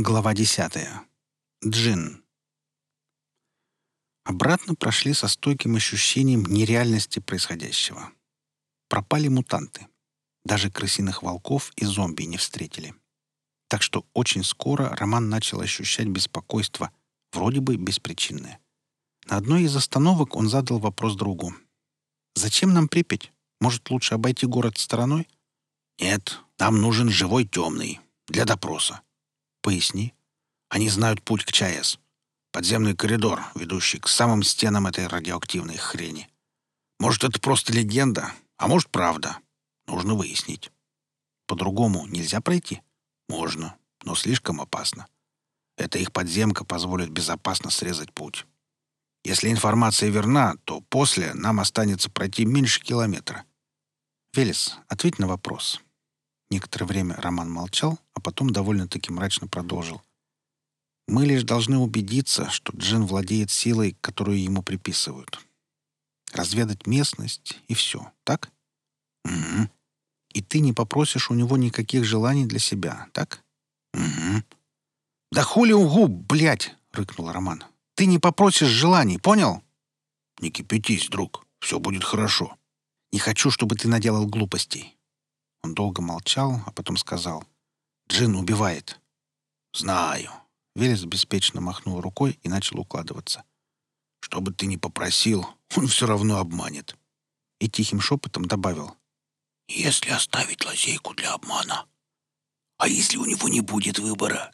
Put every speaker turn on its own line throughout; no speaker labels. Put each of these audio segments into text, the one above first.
Глава десятая. Джин. Обратно прошли со стойким ощущением нереальности происходящего. Пропали мутанты. Даже крысиных волков и зомби не встретили. Так что очень скоро Роман начал ощущать беспокойство, вроде бы беспричинное. На одной из остановок он задал вопрос другу. «Зачем нам Припять? Может, лучше обойти город стороной?»
«Нет, нам нужен живой темный. Для допроса».
«Поясни».
«Они знают путь к ЧАЭС. Подземный коридор, ведущий к самым стенам этой радиоактивной хрени. Может, это просто легенда, а может, правда. Нужно выяснить».
«По-другому нельзя пройти?»
«Можно, но слишком опасно. Эта их подземка позволит безопасно срезать путь. Если информация верна, то после нам останется пройти меньше километра.
«Велес, ответь на вопрос». Некоторое время Роман молчал, а потом довольно-таки мрачно продолжил. «Мы лишь должны убедиться, что Джин владеет силой, которую ему приписывают. Разведать местность и все, так?»
«Угу».
«И ты не попросишь у него никаких желаний для себя, так?»
«Угу».
«Да хули угу, блядь!» — рыкнул Роман. «Ты не попросишь желаний, понял?»
«Не кипятись, друг. Все будет хорошо».
Не хочу, чтобы ты наделал глупостей». Он долго молчал, а потом сказал. «Джин убивает».
«Знаю».
Велес беспечно махнул рукой и начал укладываться.
«Что бы ты ни попросил, он все равно обманет».
И тихим шепотом добавил.
«Если оставить лазейку для обмана? А если у него не будет выбора?»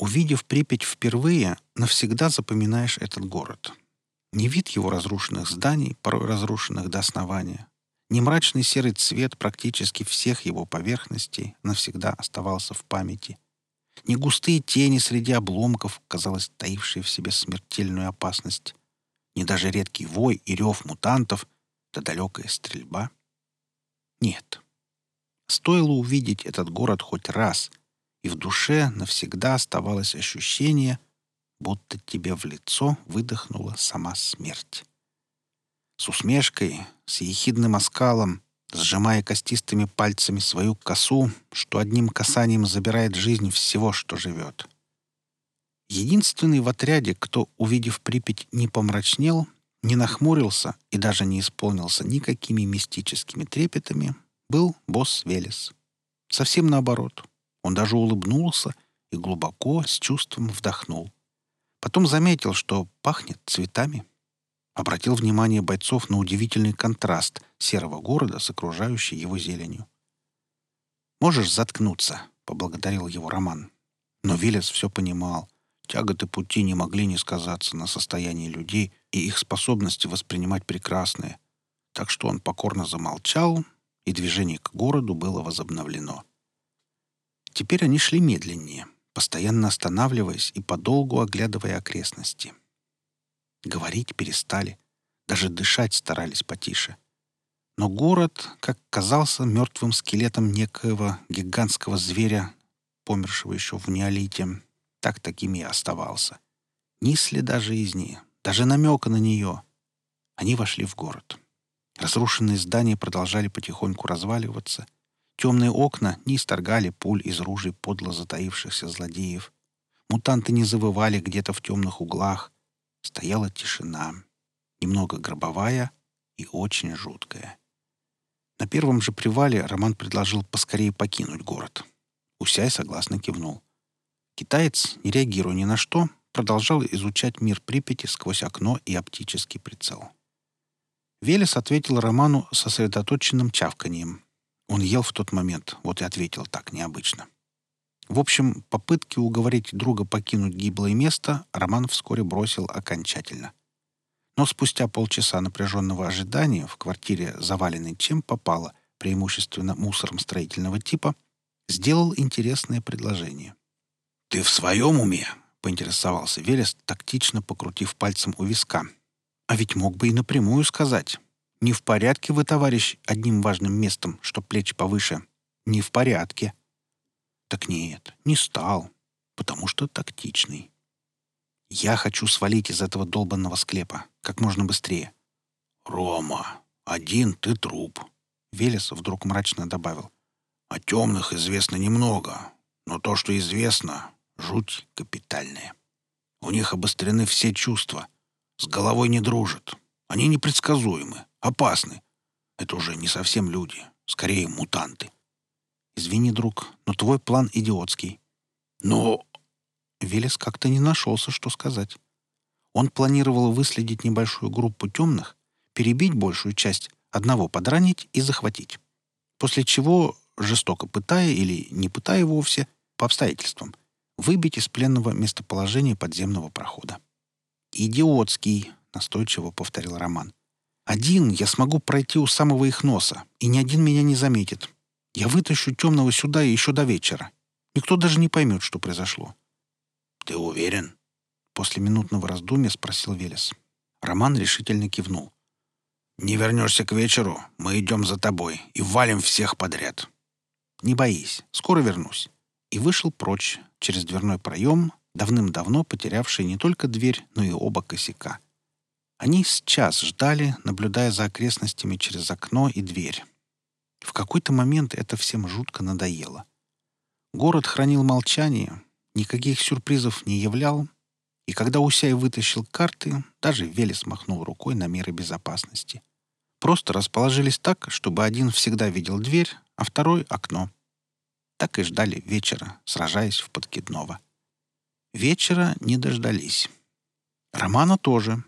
Увидев Припять впервые, навсегда запоминаешь этот город. Не вид его разрушенных зданий, порой разрушенных до основания, не мрачный серый цвет практически всех его поверхностей навсегда оставался в памяти. Не густые тени среди обломков, казалось, таившие в себе смертельную опасность. Не даже редкий вой и рев мутантов, да далекая стрельба. Нет. Стоило увидеть этот город хоть раз, и в душе навсегда оставалось ощущение — будто тебе в лицо выдохнула сама смерть. С усмешкой, с ехидным оскалом, сжимая костистыми пальцами свою косу, что одним касанием забирает жизнь всего, что живет. Единственный в отряде, кто, увидев Припять, не помрачнел, не нахмурился и даже не исполнился никакими мистическими трепетами, был босс Велес. Совсем наоборот. Он даже улыбнулся и глубоко, с чувством вдохнул. Потом заметил, что пахнет цветами. Обратил внимание бойцов на удивительный контраст серого города с окружающей его зеленью. «Можешь заткнуться», — поблагодарил его Роман. Но Виллес все понимал. Тяготы пути не могли не сказаться на состоянии людей и их способности воспринимать прекрасное. Так что он покорно замолчал, и движение к городу было возобновлено. Теперь они шли медленнее — постоянно останавливаясь и подолгу оглядывая окрестности. Говорить перестали, даже дышать старались потише. Но город, как казался мертвым скелетом некоего гигантского зверя, помершего еще в неолите, так таким и оставался. Ни следа жизни, даже намека на нее. Они вошли в город. Разрушенные здания продолжали потихоньку разваливаться — Темные окна не исторгали пуль из ружей подло затаившихся злодеев. Мутанты не завывали где-то в темных углах. Стояла тишина, немного гробовая и очень жуткая. На первом же привале Роман предложил поскорее покинуть город. Усяй согласно кивнул. Китаец, не реагируя ни на что, продолжал изучать мир Припяти сквозь окно и оптический прицел. Велес ответил Роману сосредоточенным чавканием — он ел в тот момент, вот и ответил так необычно. В общем, попытки уговорить друга покинуть гиблое место Роман вскоре бросил окончательно. Но спустя полчаса напряженного ожидания в квартире, заваленной чем попало, преимущественно мусором строительного типа, сделал интересное предложение.
«Ты в своем уме?»
— поинтересовался Велес, тактично покрутив пальцем у виска. «А ведь мог бы и напрямую сказать. Не в порядке вы, товарищ, одним важным местом, что плечи повыше. Не в порядке. Так нет, не стал, потому что тактичный. Я хочу свалить из этого долбанного склепа как можно быстрее.
«Рома, один ты труп», —
Велес вдруг мрачно добавил.
«О темных известно немного, Но то, что известно, жуть капитальная. У них обострены все чувства. С головой не дружат. Они непредсказуемы, опасны. Это уже не совсем люди, скорее мутанты.
Извини, друг, но твой план идиотский.
Но...
Велес как-то не нашелся, что сказать. Он планировал выследить небольшую группу темных, перебить большую часть, одного подранить и захватить. После чего, жестоко пытая или не пытая вовсе, по обстоятельствам, выбить из пленного местоположение подземного прохода. «Идиотский», — настойчиво повторил Роман. «Один я смогу пройти у самого их носа, и ни один меня не заметит. Я вытащу темного сюда еще до вечера. Никто даже не поймет, что произошло».
«Ты уверен?»
После минутного раздумья спросил Велес. Роман решительно кивнул.
«Не вернешься к вечеру, мы идем за тобой и валим всех подряд».
«Не боись, скоро вернусь». И вышел прочь, через дверной проем, давным-давно потерявший не только дверь, но и оба косяка. Они с час ждали, наблюдая за окрестностями через окно и дверь. Какой-то момент это всем жутко надоело. Город хранил молчание, никаких сюрпризов не являл, и когда Усяй вытащил карты, даже Велес махнул рукой на меры безопасности. Просто расположились так, чтобы один всегда видел дверь, а второй — окно. Так и ждали вечера, сражаясь в подкидного. Вечера не дождались. Романа тоже.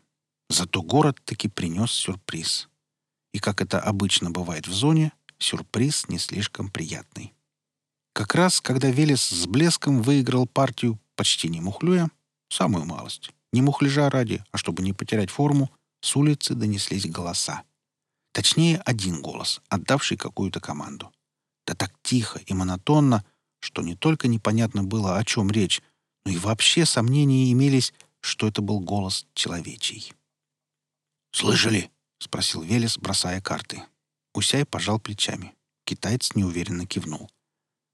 Зато город таки принес сюрприз. И, как это обычно бывает в зоне, сюрприз не слишком приятный. Как раз, когда Велес с блеском выиграл партию, почти не мухлюя, самую малость, не мухляжа ради, а чтобы не потерять форму, с улицы донеслись голоса. Точнее, один голос, отдавший какую-то команду. Да так тихо и монотонно, что не только непонятно было, о чем речь, но и вообще сомнения имелись, что это был голос человечий.
«Слышали?»
— спросил Велес, бросая карты. Усяй пожал плечами. Китаец неуверенно кивнул.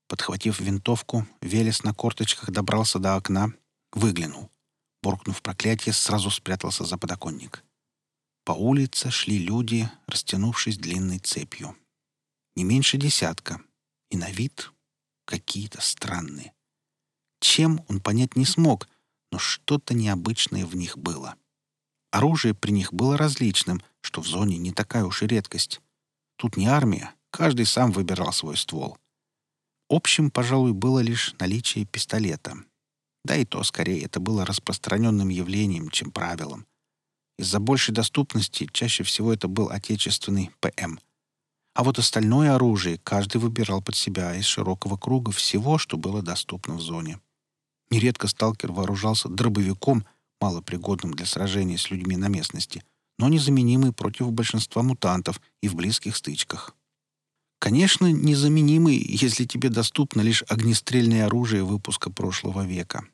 Подхватив винтовку, Велес на корточках добрался до окна, выглянул. Буркнув проклятие, сразу спрятался за подоконник. По улице шли люди, растянувшись длинной цепью. Не меньше десятка. И на вид какие-то странные. Чем он понять не смог, но что-то необычное в них было. Оружие при них было различным, что в зоне не такая уж и редкость. Тут не армия, каждый сам выбирал свой ствол. Общим, пожалуй, было лишь наличие пистолета. Да и то, скорее, это было распространенным явлением, чем правилом. Из-за большей доступности чаще всего это был отечественный ПМ. А вот остальное оружие каждый выбирал под себя из широкого круга всего, что было доступно в зоне. Нередко сталкер вооружался дробовиком, малопригодным для сражения с людьми на местности, но незаменимый против большинства мутантов и в близких стычках. Конечно, незаменимый, если тебе доступно лишь огнестрельное оружие выпуска прошлого века.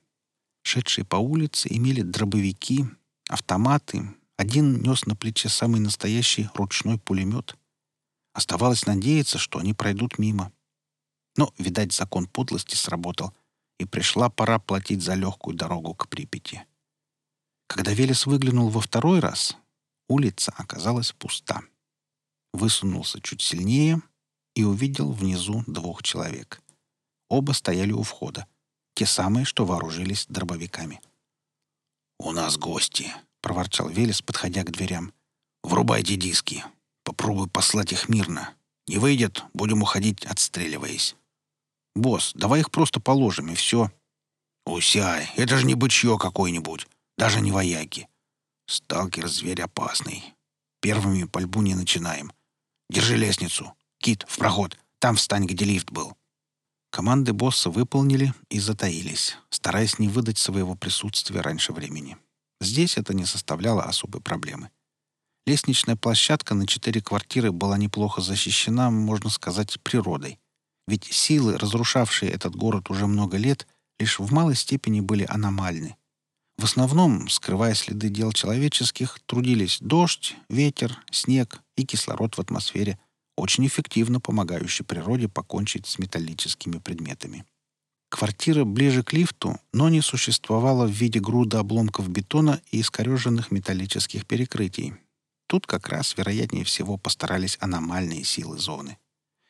Шедшие по улице имели дробовики, автоматы. Один нес на плече самый настоящий ручной пулемет. Оставалось надеяться, что они пройдут мимо. Но, видать, закон подлости сработал, и пришла пора платить за легкую дорогу к Припяти. Когда Велес выглянул во второй раз, улица оказалась пуста. Высунулся чуть сильнее и увидел внизу двух человек. Оба стояли у входа, те самые, что вооружились дробовиками.
«У нас гости», — проворчал Велес, подходя к дверям. «Врубайте диски. Попробуй послать их мирно. Не выйдет, будем уходить, отстреливаясь».
«Босс, давай их просто положим, и все».
«Усяй, это же не бычье какое-нибудь, даже не вояки. Сталкер — зверь опасный. Первыми пальбу не начинаем. Держи лестницу. Кит, в проход. Там встань, где лифт был».
Команды босса выполнили и затаились, стараясь не выдать своего присутствия раньше времени. Здесь это не составляло особой проблемы. Лестничная площадка на четыре квартиры была неплохо защищена, можно сказать, природой. Ведь силы, разрушавшие этот город уже много лет, лишь в малой степени были аномальны. В основном, скрывая следы дел человеческих, трудились дождь, ветер, снег и кислород в атмосфере – очень эффективно помогающий природе покончить с металлическими предметами. Квартира ближе к лифту, но не существовала в виде груда обломков бетона и искореженных металлических перекрытий. Тут как раз, вероятнее всего, постарались аномальные силы зоны.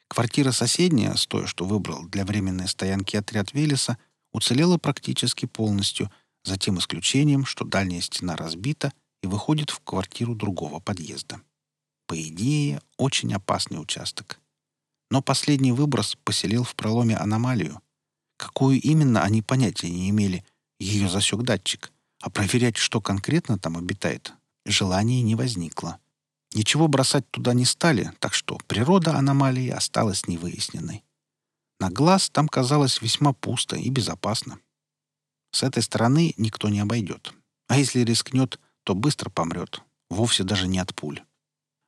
Квартира соседняя, с той, что выбрал для временной стоянки отряд Велеса, уцелела практически полностью, за тем исключением, что дальняя стена разбита и выходит в квартиру другого подъезда. По идее, очень опасный участок. Но последний выброс поселил в проломе аномалию. Какую именно, они понятия не имели. Ее засек датчик. А проверять, что конкретно там обитает, желания не возникло. Ничего бросать туда не стали, так что природа аномалии осталась невыясненной. На глаз там казалось весьма пусто и безопасно. С этой стороны никто не обойдет. А если рискнет, то быстро помрет, вовсе даже не от пуль.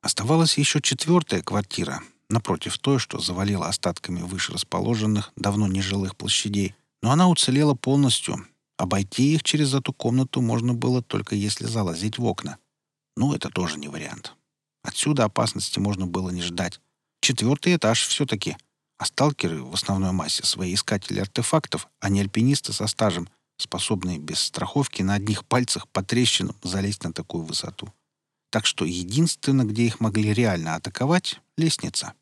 Оставалась еще четвертая квартира, напротив той, что завалила остатками выше расположенных, давно нежилых площадей, но она уцелела полностью. Обойти их через эту комнату можно было только если залазить в окна. Ну, это тоже не вариант. Отсюда опасности можно было не ждать. Четвертый этаж все-таки. А сталкеры в основной массе свои искатели артефактов, а не альпинисты со стажем, способные без страховки на одних пальцах по трещинам залезть на такую высоту. Так что единственное, где их могли реально атаковать — лестница.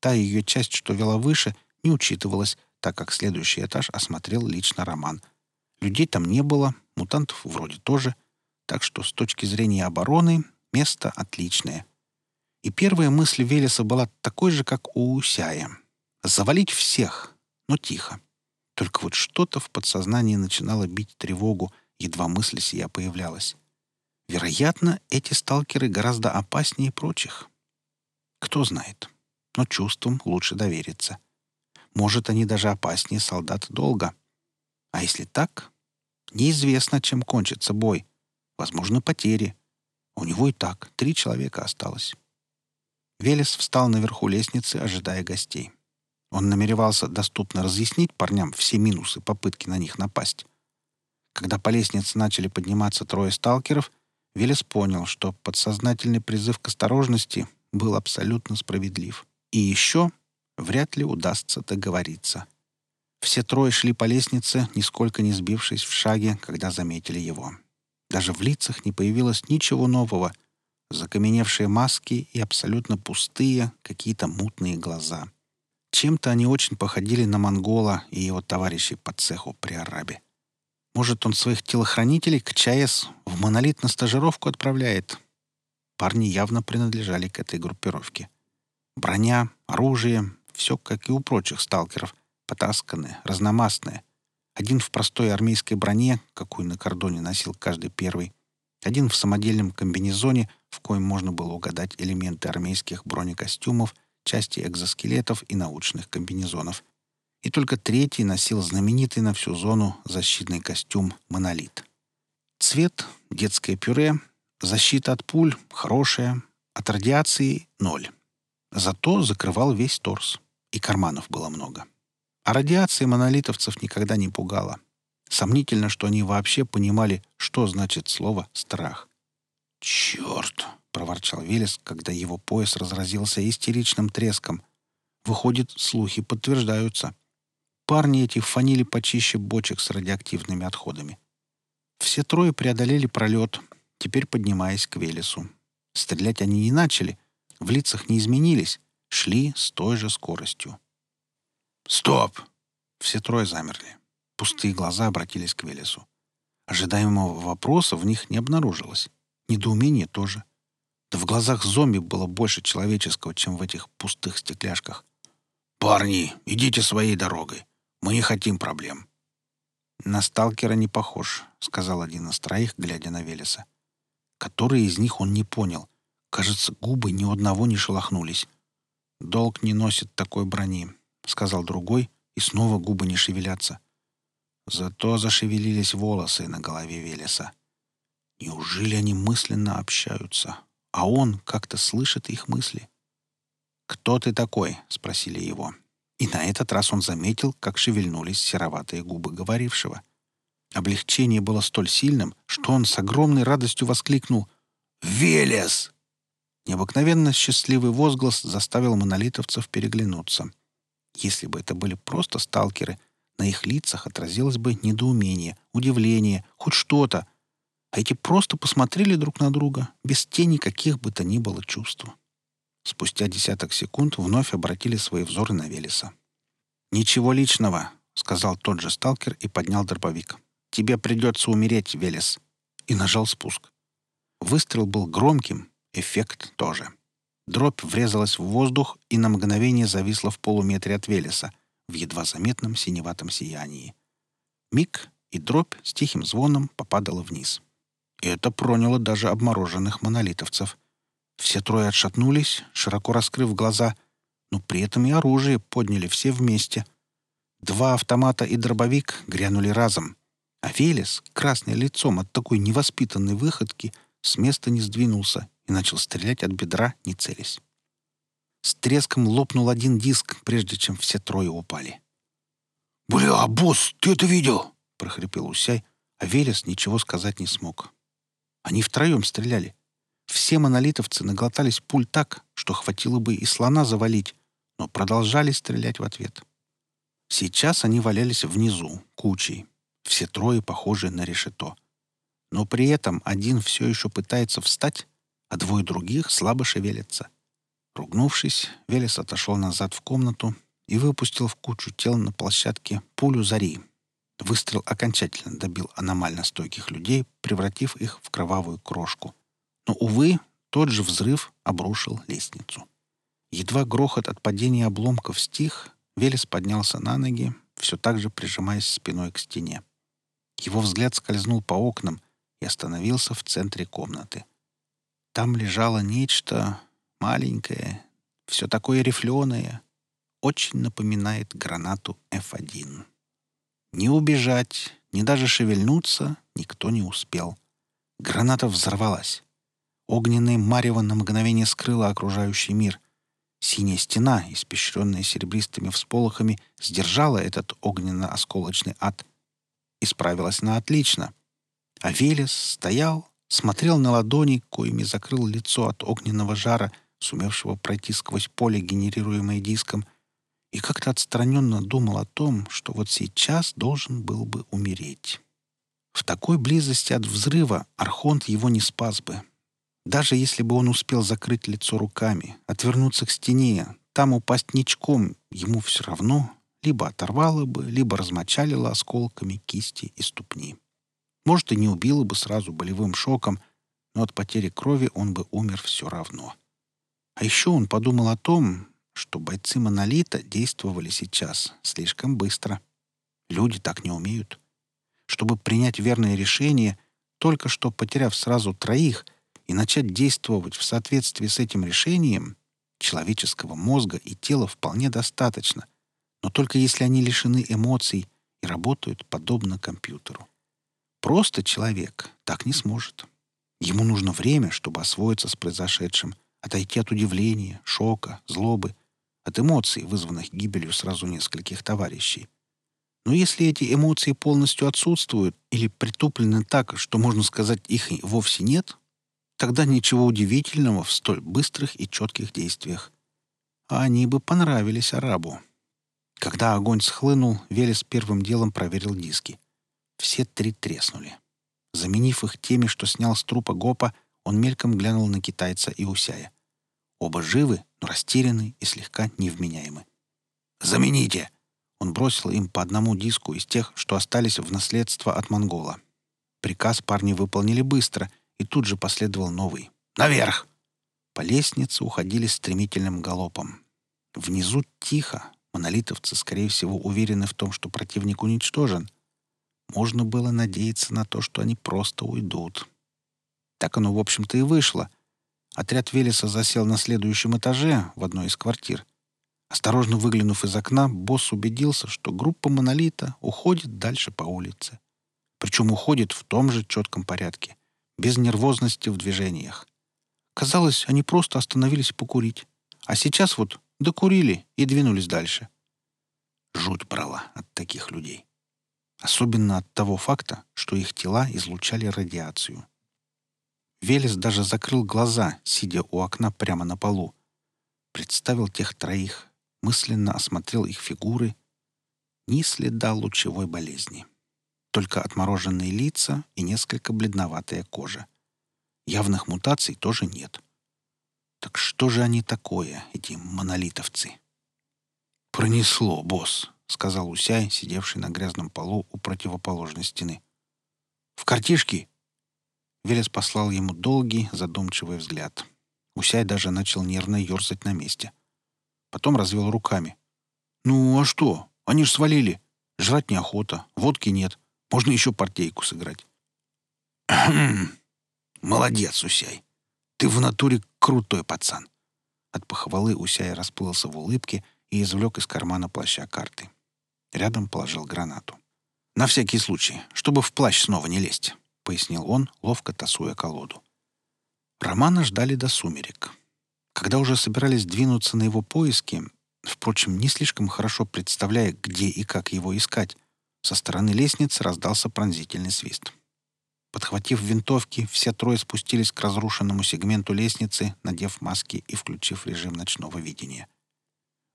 Та ее часть, что вела выше, не учитывалась, так как следующий этаж осмотрел лично Роман. Людей там не было, мутантов вроде тоже, так что с точки зрения обороны место отличное. И первая мысль Велеса была такой же, как у Усяя. Завалить всех, но тихо. Только вот что-то в подсознании начинало бить тревогу, едва мысль сия появлялась. Вероятно, эти сталкеры гораздо опаснее прочих. Кто знает но чувствам лучше довериться. Может, они даже опаснее солдат долго. А если так, неизвестно, чем кончится бой. Возможно, потери. У него и так три человека осталось. Велес встал наверху лестницы, ожидая гостей. Он намеревался доступно разъяснить парням все минусы попытки на них напасть. Когда по лестнице начали подниматься трое сталкеров, Велес понял, что подсознательный призыв к осторожности был абсолютно справедлив. И еще вряд ли удастся договориться. Все трое шли по лестнице, нисколько не сбившись в шаге, когда заметили его. Даже в лицах не появилось ничего нового. Закаменевшие маски и абсолютно пустые, какие-то мутные глаза. Чем-то они очень походили на монгола и его товарищей по цеху при арабе. Может, он своих телохранителей к ЧАЭС в монолит на стажировку отправляет? Парни явно принадлежали к этой группировке. Броня, оружие — все, как и у прочих сталкеров, потасканное, разномастное. Один в простой армейской броне, какую на кордоне носил каждый первый, один в самодельном комбинезоне, в коем можно было угадать элементы армейских бронекостюмов, части экзоскелетов и научных комбинезонов. И только третий носил знаменитый на всю зону защитный костюм «Монолит». Цвет — детское пюре, защита от пуль — хорошая, от радиации — ноль. Зато закрывал весь торс, и карманов было много. А радиация монолитовцев никогда не пугала. Сомнительно, что они вообще понимали, что значит слово «страх». «Черт!» — проворчал Велес, когда его пояс разразился истеричным треском. Выходит, слухи подтверждаются. Парни эти фанили почище бочек с радиоактивными отходами. Все трое преодолели пролет, теперь поднимаясь к Велесу. Стрелять они не начали — в лицах не изменились, шли с той же скоростью. «Стоп!» Все трое замерли. Пустые глаза обратились к Велесу. Ожидаемого вопроса в них не обнаружилось. Недоумение тоже. Да в глазах зомби было больше человеческого, чем в этих пустых стекляшках. «Парни, идите своей дорогой. Мы не хотим проблем». «На сталкера не похож», — сказал один из троих, глядя на Велеса. Который из них он не понял, Кажется, губы ни одного не шелохнулись. «Долг не носит такой брони», — сказал другой, и снова губы не шевелятся. Зато зашевелились волосы на голове Велеса. Неужели они мысленно общаются, а он как-то слышит их мысли? «Кто ты такой?» — спросили его. И на этот раз он заметил, как шевельнулись сероватые губы говорившего. Облегчение было столь сильным, что он с огромной радостью воскликнул «Велес!» Необыкновенно счастливый возглас заставил монолитовцев переглянуться. Если бы это были просто сталкеры, на их лицах отразилось бы недоумение, удивление, хоть что-то. А эти просто посмотрели друг на друга, без тени каких бы то ни было чувств. спустя десяток секунд вновь обратили свои взоры на Велеса. «Ничего личного», — сказал тот же сталкер и поднял дробовик. «Тебе придется умереть, Велес». И нажал спуск. Выстрел был громким, эффект тоже. Дробь врезалась в воздух и на мгновение зависла в полуметре от Велеса, в едва заметном синеватом сиянии. Миг, и дробь с тихим звоном попадала вниз. И это проняло даже обмороженных монолитовцев. Все трое отшатнулись, широко раскрыв глаза, но при этом и оружие подняли все вместе. Два автомата и дробовик грянули разом. А Велес, красный лицом от такой невоспитанной выходки, с места не сдвинулся и начал стрелять от бедра, не целясь. С треском лопнул один диск, прежде чем все трое упали.
«Бля, босс, ты это видел?»
— прохрипел Усяй, а Велес ничего сказать не смог. Они втроем стреляли. Все монолитовцы наглотались пуль так, что хватило бы и слона завалить, но продолжали стрелять в ответ. Сейчас они валялись внизу, кучей. Все трое похожи на решето. Но при этом один все еще пытается встать, а двое других слабо шевелятся. Ругнувшись, Велес отошел назад в комнату и выпустил в кучу тел на площадке пулю зари. Выстрел окончательно добил аномально стойких людей, превратив их в кровавую крошку. Но, увы, тот же взрыв обрушил лестницу. Едва грохот от падения обломков стих, Велес поднялся на ноги, все так же прижимаясь спиной к стене. Его взгляд скользнул по окнам и остановился в центре комнаты. Там лежало нечто маленькое, все такое рифленое, очень напоминает гранату F1. Не убежать, ни даже шевельнуться никто не успел. Граната взорвалась. Огненное марево на мгновение скрыло окружающий мир. Синяя стена, испещренная серебристыми всполохами, сдержала этот огненно-осколочный ад. И справилась на отлично. А Велес стоял, смотрел на ладони, коими закрыл лицо от огненного жара, сумевшего пройти сквозь поле, генерируемое диском, и как-то отстраненно думал о том, что вот сейчас должен был бы умереть. В такой близости от взрыва Архонт его не спас бы. Даже если бы он успел закрыть лицо руками, отвернуться к стене, там упасть ничком, ему все равно либо оторвало бы, либо размочалило осколками кисти и ступни. Может, и не убило бы сразу болевым шоком, но от потери крови он бы умер все равно. А еще он подумал о том, что бойцы «Монолита» действовали сейчас слишком быстро. Люди так не умеют. Чтобы принять верное решение, только что потеряв сразу троих и начать действовать в соответствии с этим решением, человеческого мозга и тела вполне достаточно, но только если они лишены эмоций и работают подобно компьютеру. Просто человек так не сможет. Ему нужно время, чтобы освоиться с произошедшим, отойти от удивления, шока, злобы, от эмоций, вызванных гибелью сразу нескольких товарищей. Но если эти эмоции полностью отсутствуют или притуплены так, что, можно сказать, их и вовсе нет, тогда ничего удивительного в столь быстрых и четких действиях. А они бы понравились арабу. Когда огонь схлынул, Велес первым делом проверил диски. Все три треснули. Заменив их теми, что снял с трупа Гопа, он мельком глянул на китайца и Усяя. Оба живы, но растеряны и слегка невменяемы. «Замените!» Он бросил им по одному диску из тех, что остались в наследство от монгола. Приказ парни выполнили быстро, и тут же последовал новый. «Наверх!» По лестнице уходили стремительным галопом. Внизу тихо. Монолитовцы, скорее всего, уверены в том, что противник уничтожен — можно было надеяться на то, что они просто уйдут. Так оно, в общем-то, и вышло. Отряд Велеса засел на следующем этаже в одной из квартир. Осторожно выглянув из окна, босс убедился, что группа «Монолита» уходит дальше по улице. Причем уходит в том же четком порядке, без нервозности в движениях. Казалось, они просто остановились покурить. А сейчас вот докурили и двинулись дальше. Жуть брала от таких людей. Особенно от того факта, что их тела излучали радиацию. Велес даже закрыл глаза, сидя у окна прямо на полу. Представил тех троих, мысленно осмотрел их фигуры. Ни следа лучевой болезни. Только отмороженные лица и несколько бледноватая кожа. Явных мутаций тоже нет. Так что же они такое, эти монолитовцы?
«Пронесло, босс», — сказал
Усяй, сидевший на грязном полу у противоположной стены. «В картишки?» Велес послал ему долгий, задумчивый взгляд. Усяй даже начал нервно ерзать на месте. Потом развел руками. «Ну, а что? Они ж свалили. Жрать неохота, водки нет. Можно еще партейку сыграть».
«Молодец, Усяй. Ты в натуре крутой пацан».
От похвалы Усяй расплылся в улыбке и извлек из кармана плаща карты. Рядом положил гранату. «На всякий случай, чтобы в плащ снова не лезть», — пояснил он, ловко тасуя колоду. Романа ждали до сумерек. Когда уже собирались двинуться на его поиски, впрочем, не слишком хорошо представляя, где и как его искать, со стороны лестницы раздался пронзительный свист. Подхватив винтовки, все трое спустились к разрушенному сегменту лестницы, надев маски и включив режим ночного видения.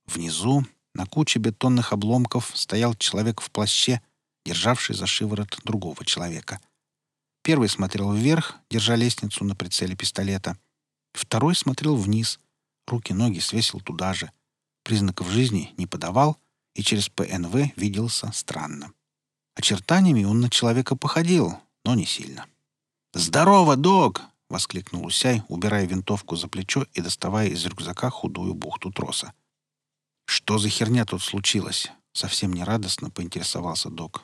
Внизу, на куче бетонных обломков, стоял человек в плаще, державший за шиворот другого человека — Первый смотрел вверх, держа лестницу на прицеле пистолета. Второй смотрел вниз. Руки-ноги свесил туда же. Признаков жизни не подавал и через ПНВ виделся странно. Очертаниями он на человека походил, но не сильно. «Здорово, док!» — воскликнул Усяй, убирая винтовку за плечо и доставая из рюкзака худую бухту троса. «Что за херня тут случилось?» — совсем нерадостно поинтересовался док.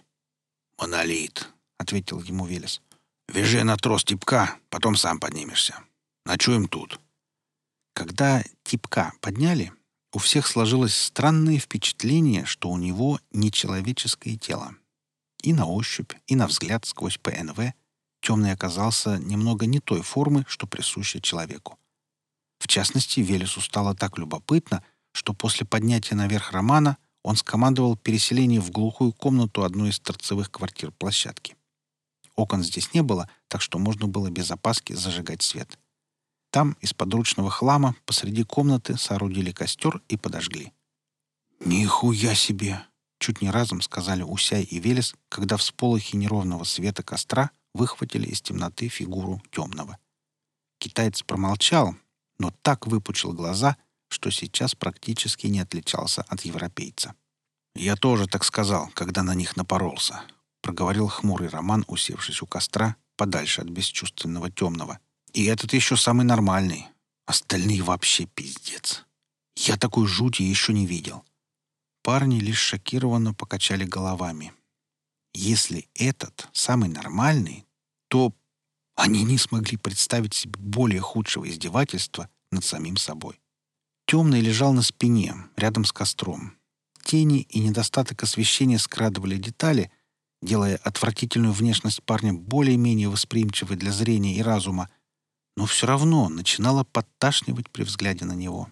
«Монолит», — ответил ему Велес. Вяжи на трос типка, потом сам поднимешься. Ночуем тут».
Когда типка подняли, у всех сложилось странное впечатление, что у него нечеловеческое тело. И на ощупь, и на взгляд сквозь ПНВ темный оказался немного не той формы, что присуща человеку. В частности, Велесу стало так любопытно, что после поднятия наверх Романа он скомандовал переселение в глухую комнату одной из торцевых квартир площадки. Окон здесь не было, так что можно было без опаски зажигать свет. Там из подручного хлама посреди комнаты соорудили костер и подожгли.
«Нихуя себе!»
— чуть не разом сказали Усяй и Велес, когда в сполохе неровного света костра выхватили из темноты фигуру темного. Китаец промолчал, но так выпучил глаза, что сейчас практически не отличался от европейца.
«Я тоже так сказал, когда на них напоролся», — проговорил хмурый Роман, усевшись у костра, подальше от бесчувственного темного. «И этот еще самый нормальный. Остальные вообще пиздец. Я такой жути еще не видел».
Парни лишь шокированно покачали головами. Если этот самый нормальный, то они не смогли представить себе более худшего издевательства над самим собой. Темный лежал на спине, рядом с костром. Тени и недостаток освещения скрадывали детали, делая отвратительную внешность парня более-менее восприимчивой для зрения и разума, но все равно начинало подташнивать при взгляде на него.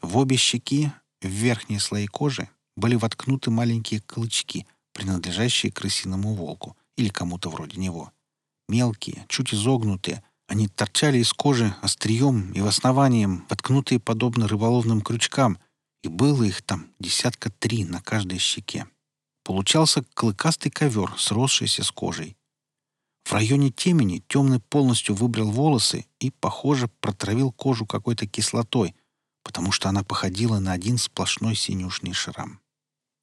В обе щеки, в верхние слои кожи, были воткнуты маленькие клычки, принадлежащие крысиному волку или кому-то вроде него. Мелкие, чуть изогнутые, они торчали из кожи острием и в основанием, воткнутые подобно рыболовным крючкам, и было их там десятка три на каждой щеке. Получался клыкастый ковер, сросшийся с кожей. В районе темени темный полностью выбрал волосы и, похоже, протравил кожу какой-то кислотой, потому что она походила на один сплошной синюшный шрам.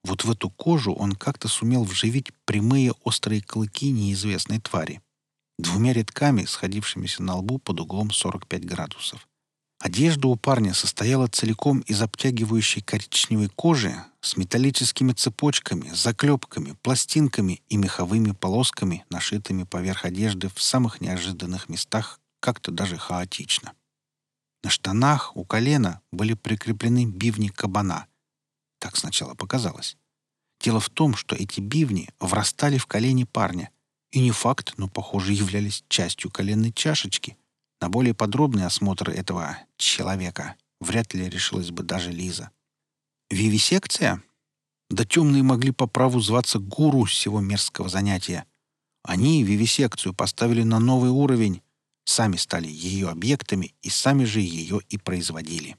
Вот в эту кожу он как-то сумел вживить прямые острые клыки неизвестной твари, двумя рядками, сходившимися на лбу под углом 45 градусов. Одежда у парня состояла целиком из обтягивающей коричневой кожи с металлическими цепочками, заклепками, пластинками и меховыми полосками, нашитыми поверх одежды в самых неожиданных местах, как-то даже хаотично. На штанах у колена были прикреплены бивни кабана. Так сначала показалось. Дело в том, что эти бивни врастали в колени парня, и не факт, но, похоже, являлись частью коленной чашечки — на более подробный осмотр этого человека вряд ли решилась бы даже Лиза. Вивисекция? Да темные могли по праву зваться гуру всего мерзкого занятия. Они вивисекцию поставили на новый уровень, сами стали ее объектами и сами же ее и производили.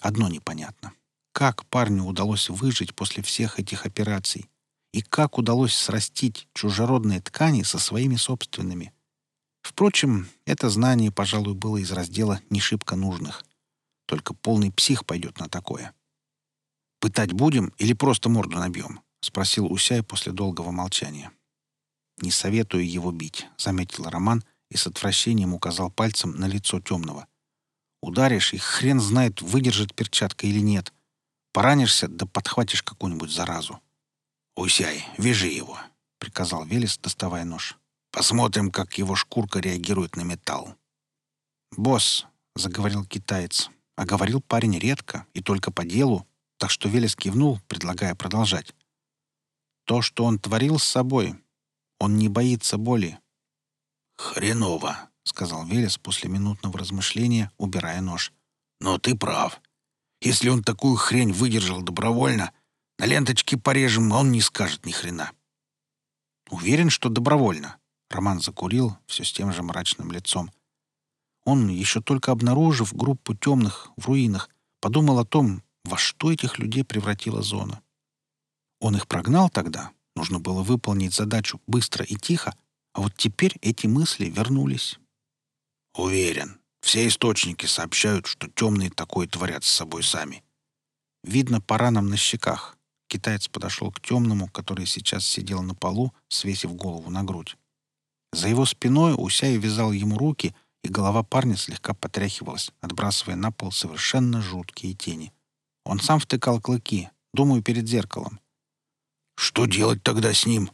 Одно непонятно. Как парню удалось выжить после всех этих операций? И как удалось срастить чужеродные ткани со своими собственными? Впрочем, это знание, пожалуй, было из раздела «не шибко нужных». Только полный псих пойдет на такое. «Пытать будем или просто морду набьем?» — спросил Усяй после долгого молчания. «Не советую его бить», — заметил Роман и с отвращением указал пальцем на лицо темного. «Ударишь, и хрен знает, выдержит перчатка или нет. Поранишься, да подхватишь какую-нибудь заразу».
«Усяй, вяжи его», — приказал Велес, доставая нож. «Посмотрим, как его шкурка реагирует на металл».
«Босс», — заговорил китаец, а говорил парень редко и только по делу, так что Велес кивнул, предлагая продолжать. «То, что он творил с собой, он не боится боли».
«Хреново», — сказал Велес после минутного размышления, убирая нож. «Но ты прав. Если он такую хрень выдержал добровольно, на ленточке порежем, он не скажет ни хрена».
«Уверен, что добровольно», — Роман закурил все с тем же мрачным лицом. Он, еще только обнаружив группу темных в руинах, подумал о том, во что этих людей превратила зона. Он их прогнал тогда, нужно было выполнить задачу быстро и тихо, а вот теперь эти мысли вернулись.
«Уверен, все источники сообщают, что темные такое творят с собой сами».
Видно по ранам на щеках. Китаец подошел к темному, который сейчас сидел на полу, свесив голову на грудь. За его спиной Усяй вязал ему руки, и голова парня слегка потряхивалась, отбрасывая на пол совершенно жуткие тени. Он сам втыкал клыки, думаю, перед зеркалом.
«Что делать тогда с ним?»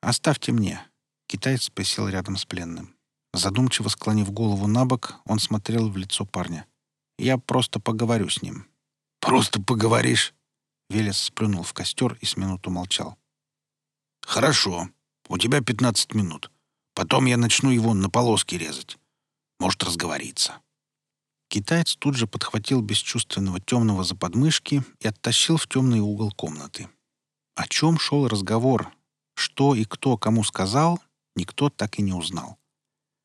«Оставьте мне». Китаец присел рядом с пленным. Задумчиво склонив голову на бок, он смотрел в лицо парня. «Я просто поговорю с ним».
«Просто поговоришь?»
Велес сплюнул в костер и с минуту молчал.
«Хорошо. У тебя пятнадцать минут. Потом я начну его на полоски резать. Может разговориться».
Китаец тут же подхватил бесчувственного темного за подмышки и оттащил в темный угол комнаты. О чем шел разговор, что и кто кому сказал, никто так и не узнал.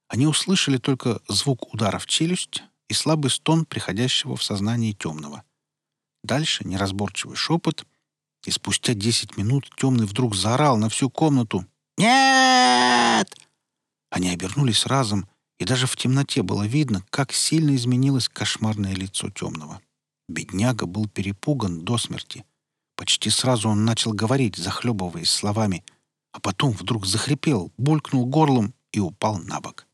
Они услышали только звук удара в челюсть и слабый стон приходящего в сознание темного. Дальше неразборчивый шепот, и спустя десять минут темный вдруг заорал на всю комнату «Нет!». Они обернулись разом, и даже в темноте было видно, как сильно изменилось кошмарное лицо темного. Бедняга был перепуган до смерти. Почти сразу он начал говорить, захлебываясь словами, а потом вдруг захрипел, булькнул горлом и упал на бок.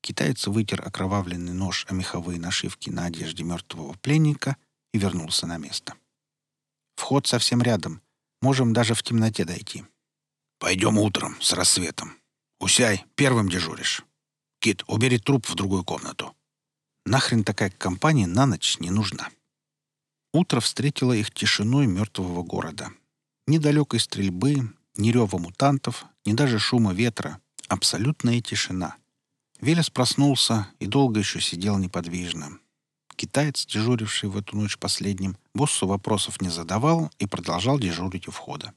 Китаец вытер окровавленный нож о меховые нашивки на одежде мертвого пленника и вернулся на место. «Вход совсем рядом. Можем даже в темноте дойти».
«Пойдем утром, с рассветом. Усяй, первым дежуришь». Кит, убери труп в другую комнату.
Нахрен такая компания на ночь не нужна. Утро встретило их тишиной мертвого города. Ни далекой стрельбы, ни рева мутантов, ни даже шума ветра. Абсолютная тишина. Велес проснулся и долго еще сидел неподвижно. Китаец, дежуривший в эту ночь последним, боссу вопросов не задавал и продолжал дежурить у входа.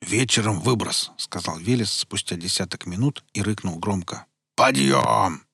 «Вечером выброс», — сказал Велес спустя десяток минут и рыкнул громко. «Подъем!»